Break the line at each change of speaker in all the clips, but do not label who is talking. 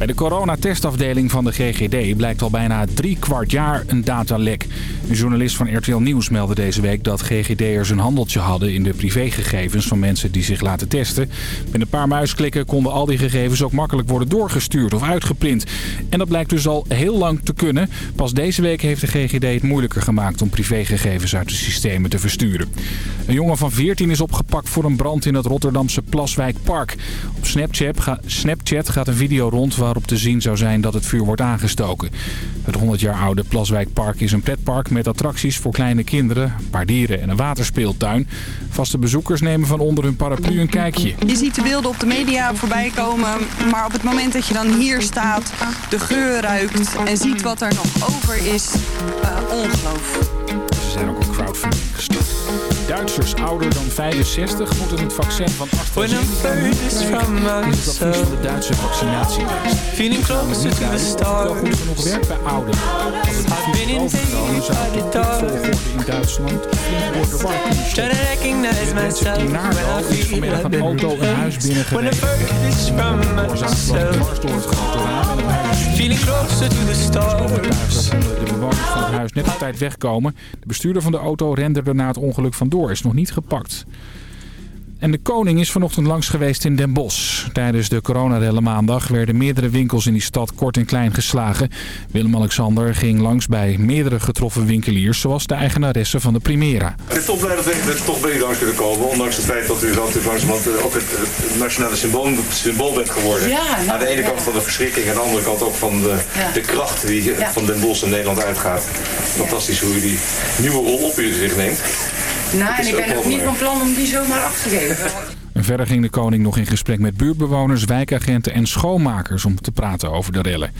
Bij de coronatestafdeling van de GGD blijkt al bijna drie kwart jaar een datalek. Een journalist van RTL Nieuws meldde deze week dat GGD'ers een handeltje hadden in de privégegevens van mensen die zich laten testen. Met een paar muisklikken konden al die gegevens ook makkelijk worden doorgestuurd of uitgeprint. En dat blijkt dus al heel lang te kunnen. Pas deze week heeft de GGD het moeilijker gemaakt om privégegevens uit de systemen te versturen. Een jongen van 14 is opgepakt voor een brand in het Rotterdamse Plaswijkpark. Op Snapchat, gaat een video rond waarop te zien zou zijn dat het vuur wordt aangestoken. Het 100 jaar oude Plaswijkpark is een pretpark met attracties voor kleine kinderen, een paar dieren en een waterspeeltuin. Vaste bezoekers nemen van onder hun paraplu een kijkje.
Je ziet de beelden op de media voorbij komen, maar op het moment dat je dan hier staat, de geur ruikt en ziet wat er nog over is, uh, ongeloof.
Ze zijn ook een crowdfunding gestart. Duitsers ouder dan 65 moeten het vaccin van AstraZeneca Dit is het advies van de Duitse. Feeling close to the stars. Wel goed genoeg werkt bij ouderen. Als het advies overgenomen zou het op volgorde in Duitsland flink worden war kunnen stoppen. De mensen die naar de is vanmiddag een auto een huis binnengereden. Dwars door het grote raam en het huis. Feeling closer. De bewoners van het huis net op tijd wegkomen. De bestuurder van de auto rende er na het ongeluk vandoor. Is nog niet gepakt. En de koning is vanochtend langs geweest in Den Bosch. Tijdens de coronarelle maandag werden meerdere winkels in die stad kort en klein geslagen. Willem-Alexander ging langs bij meerdere getroffen winkeliers... zoals de eigenaresse van de Primera.
Ik ben toch blij dat we toch bij u langs kunnen komen. Ondanks het feit dat u dan langzamerhand ook het, het nationale symbool, symbool bent geworden.
Ja, nou,
aan de ene
ja.
kant van de verschrikking... en aan de andere kant ook van de,
Ja.
de kracht die
Ja.
van Den Bosch en Nederland uitgaat. Fantastisch hoe u die nieuwe rol op u zich neemt.
Nou, en ik ben ook niet van plan om die zomaar af te geven.
En verder ging de koning nog in gesprek met buurtbewoners, wijkagenten en schoonmakers... om te praten over de rellen.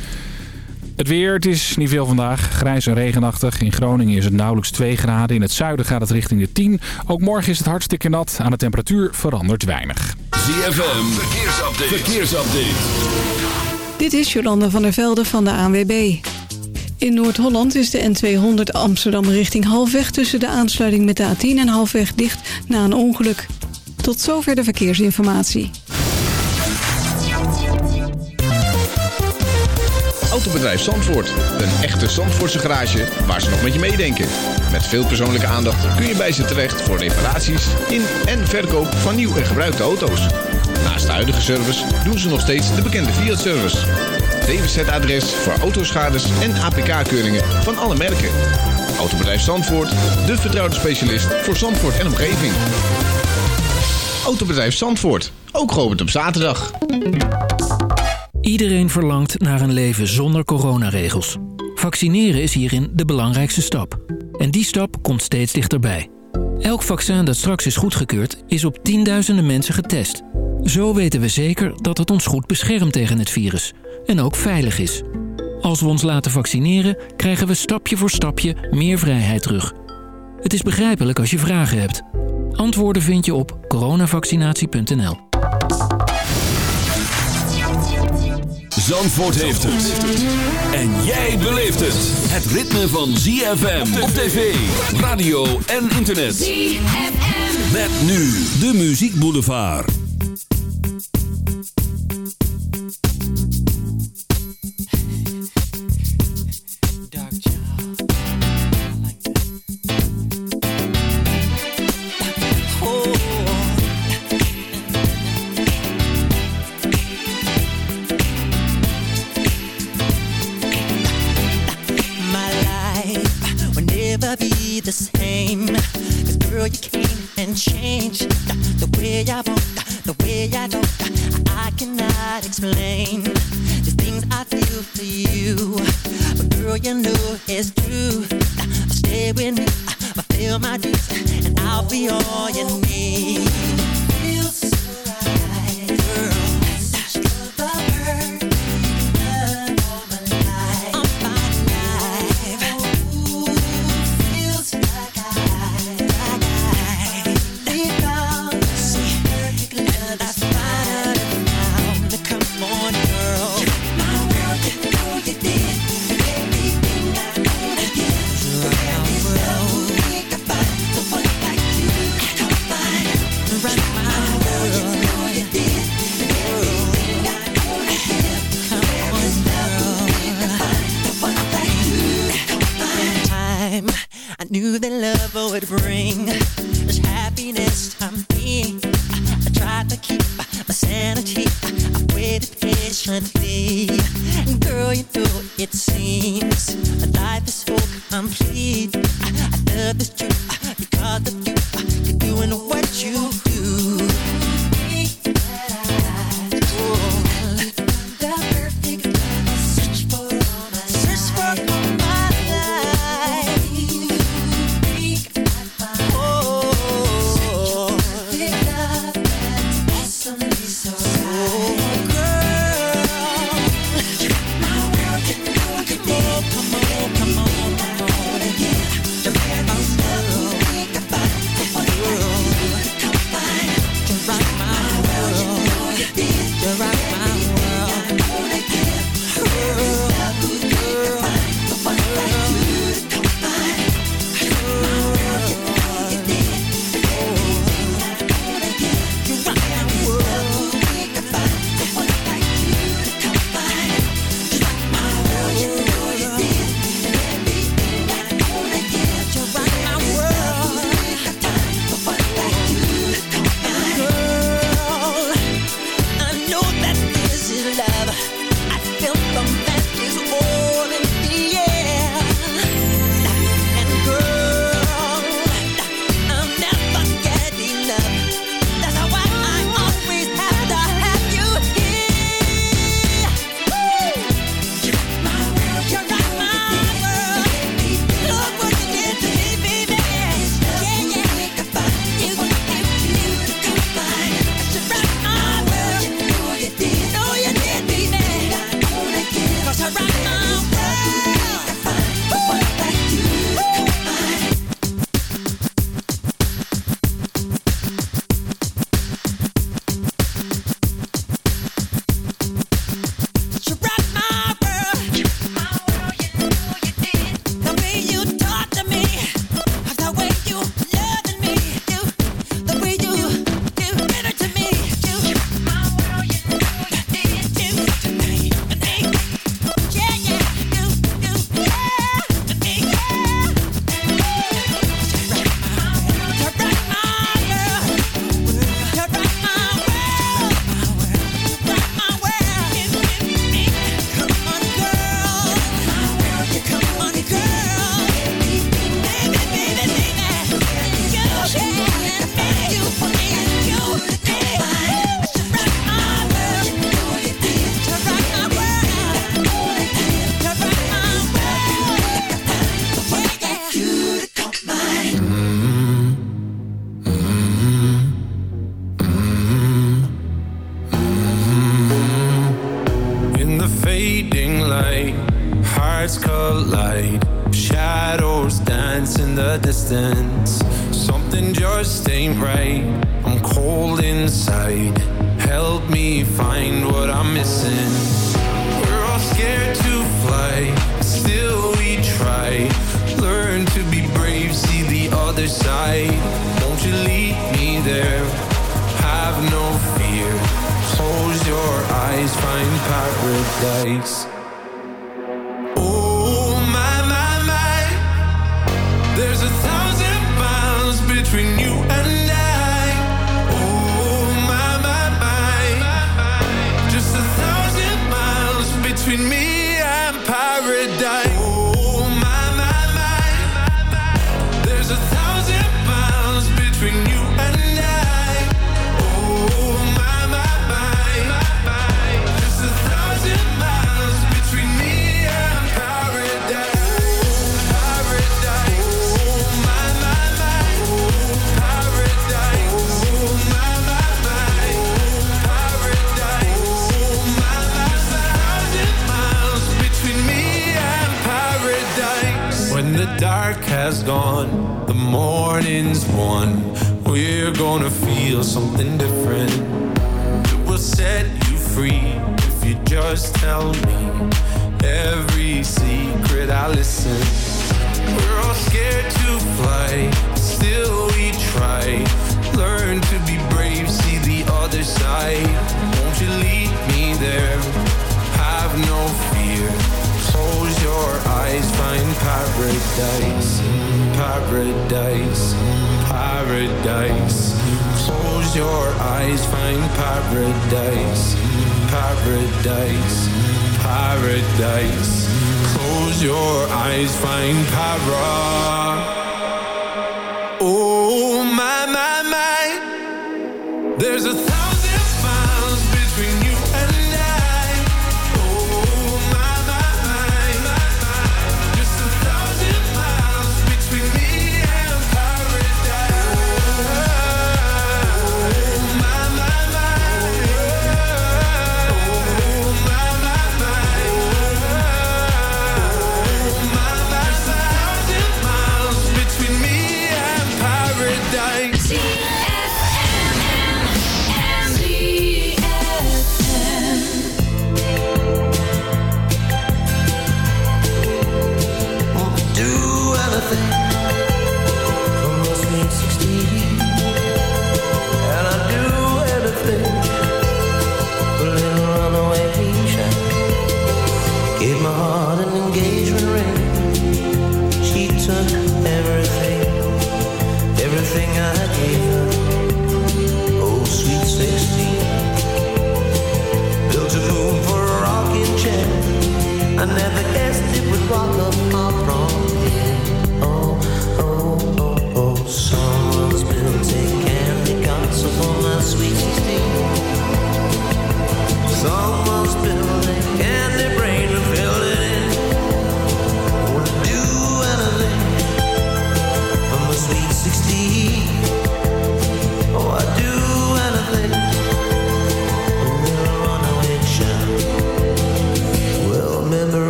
Het weer, het is niet veel vandaag. Grijs en regenachtig. In Groningen is het nauwelijks 2 graden. In het zuiden gaat het richting de 10. Ook morgen is het hartstikke nat. Aan de temperatuur verandert weinig.
ZFM, verkeersupdate. verkeersupdate.
Dit is Jolanda van der Velde van de ANWB. In Noord-Holland is de N200 Amsterdam richting halfweg... tussen de aansluiting met de A10 en halfweg dicht na een ongeluk. Tot zover de verkeersinformatie.
Autobedrijf Zandvoort. Een echte Zandvoortse garage waar ze nog met je meedenken. Met veel persoonlijke aandacht kun je bij ze terecht voor reparaties in en verkoop van nieuw en gebruikte auto's. Naast de huidige service doen ze nog steeds de bekende Fiat-service. DWZ-adres voor autoschades en APK-keuringen van alle merken. Autobedrijf Zandvoort, de vertrouwde specialist voor Zandvoort en omgeving. Autobedrijf Zandvoort, ook geopend op zaterdag.
Iedereen verlangt naar een leven zonder coronaregels. Vaccineren is hierin de belangrijkste stap. En die stap komt steeds dichterbij. Elk vaccin dat straks is goedgekeurd is op tienduizenden mensen getest. Zo weten we zeker dat het ons goed beschermt tegen het virus. En ook veilig is. Als we ons laten vaccineren, krijgen we stapje voor stapje meer vrijheid terug. Het is begrijpelijk als je vragen hebt. Antwoorden vind je op coronavaccinatie.nl.
Zandvoort heeft het. En jij beleeft het. Het ritme van ZFM op tv, radio en internet. ZFM. Met nu de Muziek Boulevard.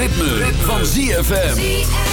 Ritme, van ZFM.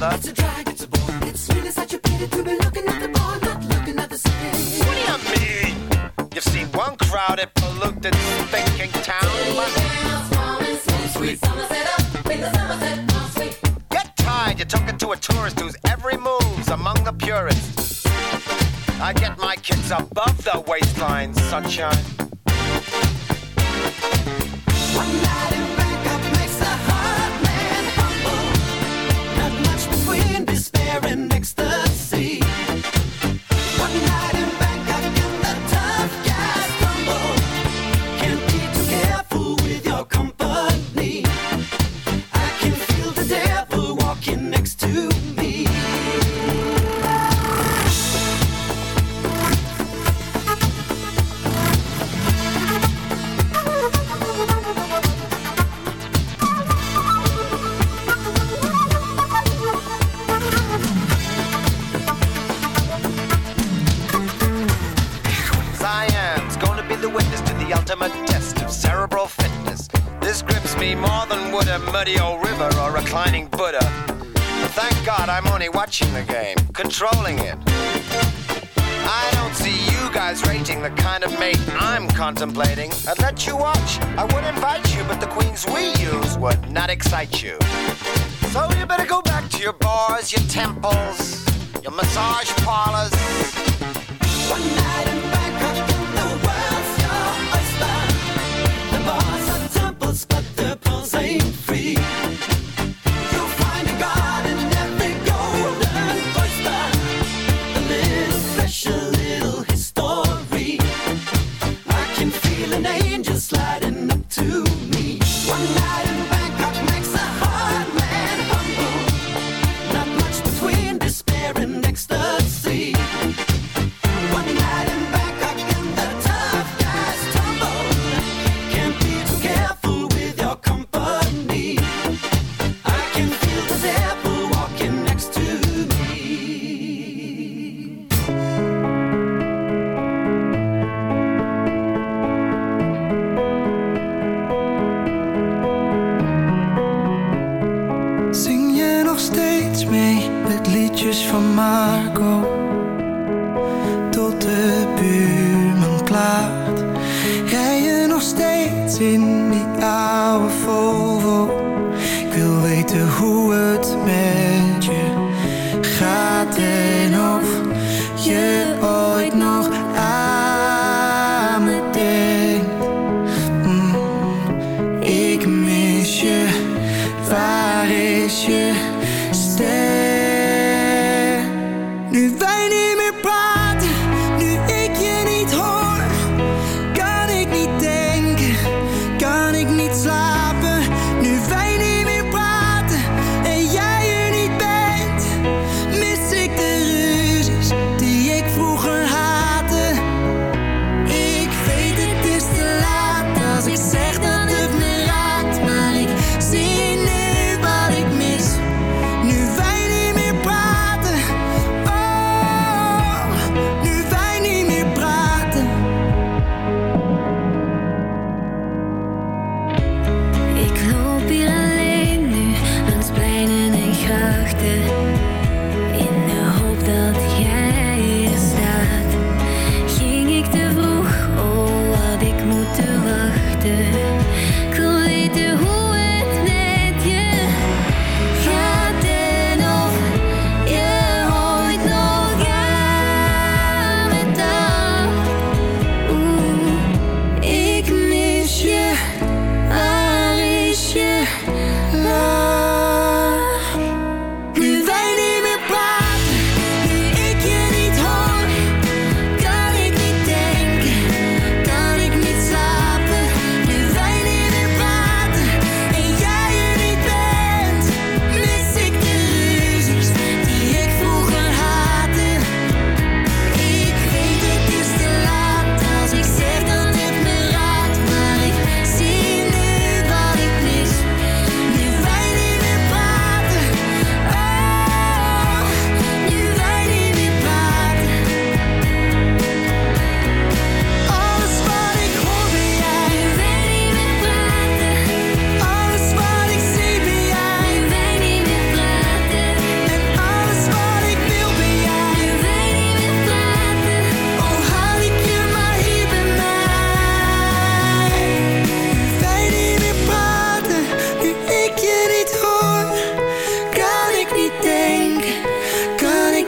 da. Temples,
your massage parlors.
One night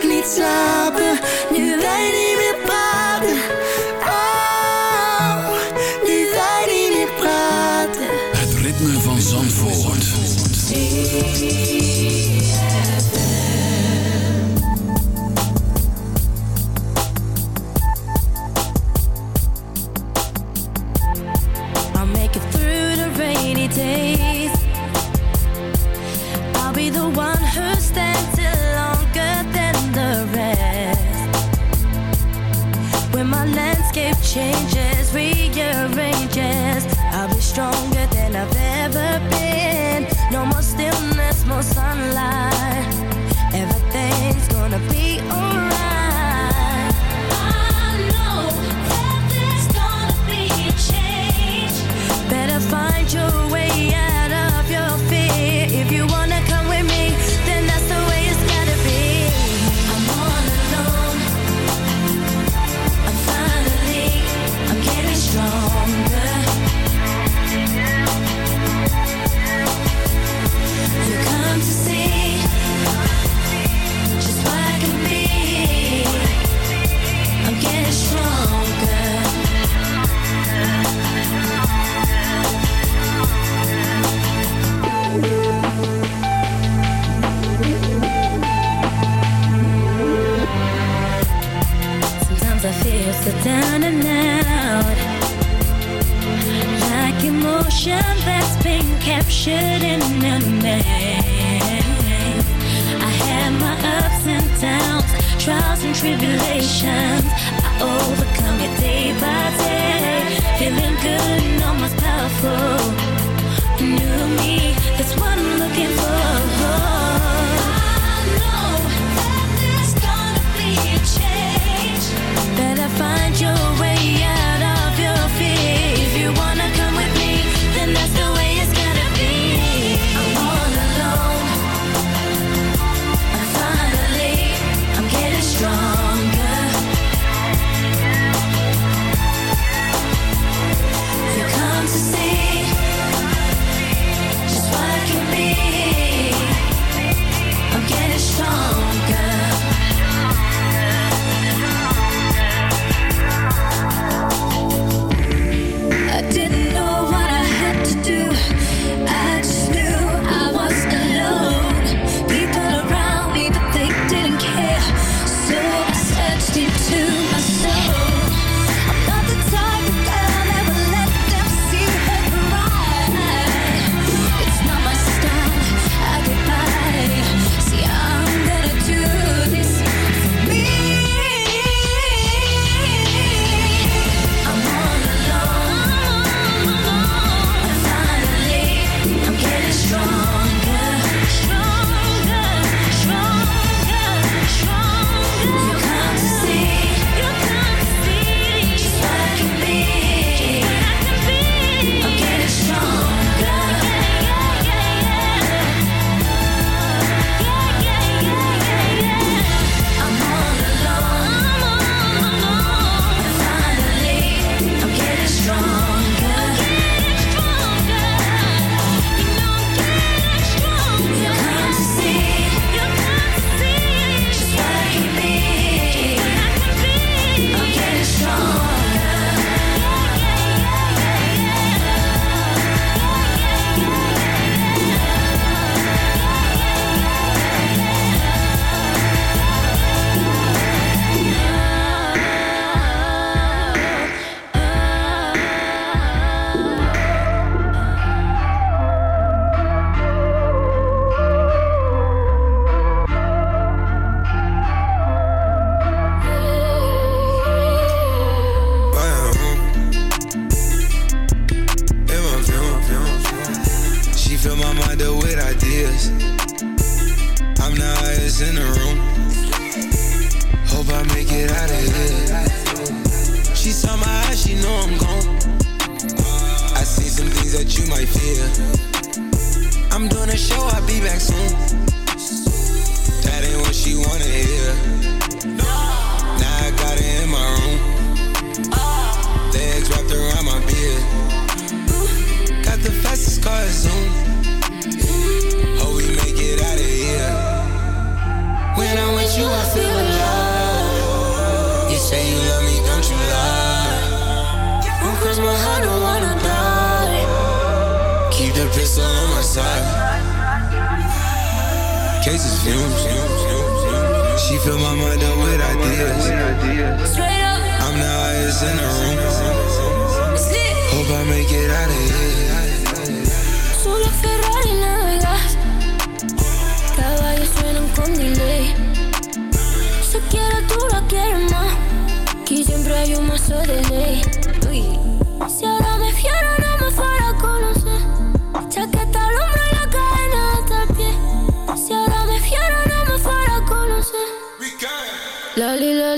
niet slapen, nu wij niet
tribulation.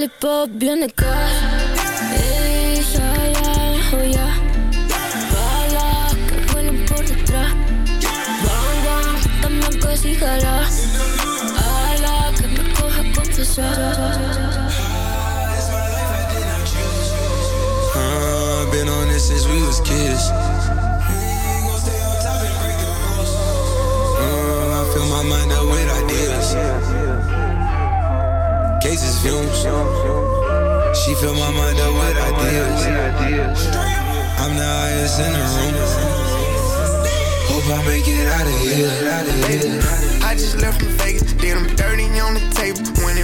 Lollipop, viene acá Ey, ya, ya, ya Bala, que vuelen por detrás. Bang, bang, Ala,
Uh, been on this since we was kids. Uh, I fill my mind up with ideas. Cases fumes. She fill my mind up with ideas. I'm the highest in the room. Hope I make it out of here.
I just left from Vegas, did them dirty on the table. And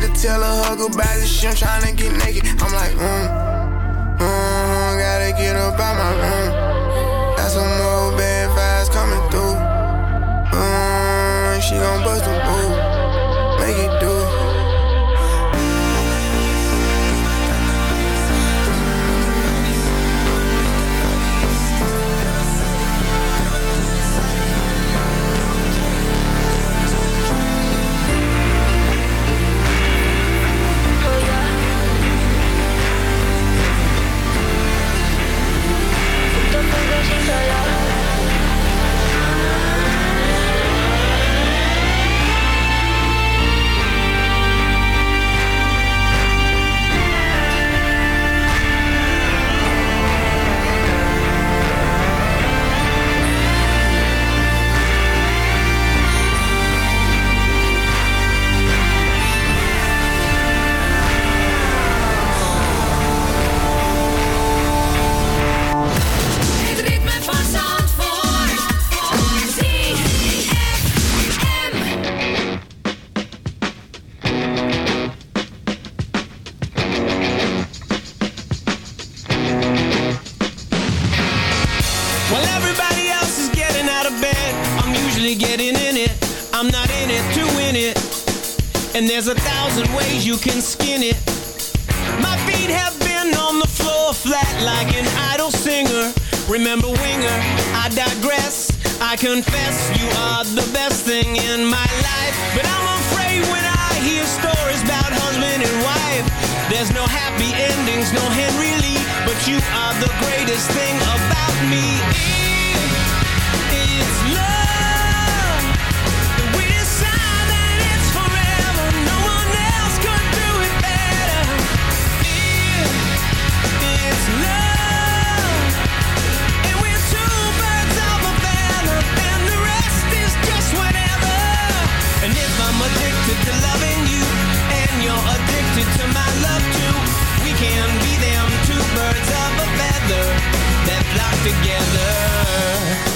to tell a hug about the shit, I'm tryna get naked. I'm like, mm, mm, gotta get up out my room. Got some more bad vibes coming through. Mm, she gon' bust a move, make it do.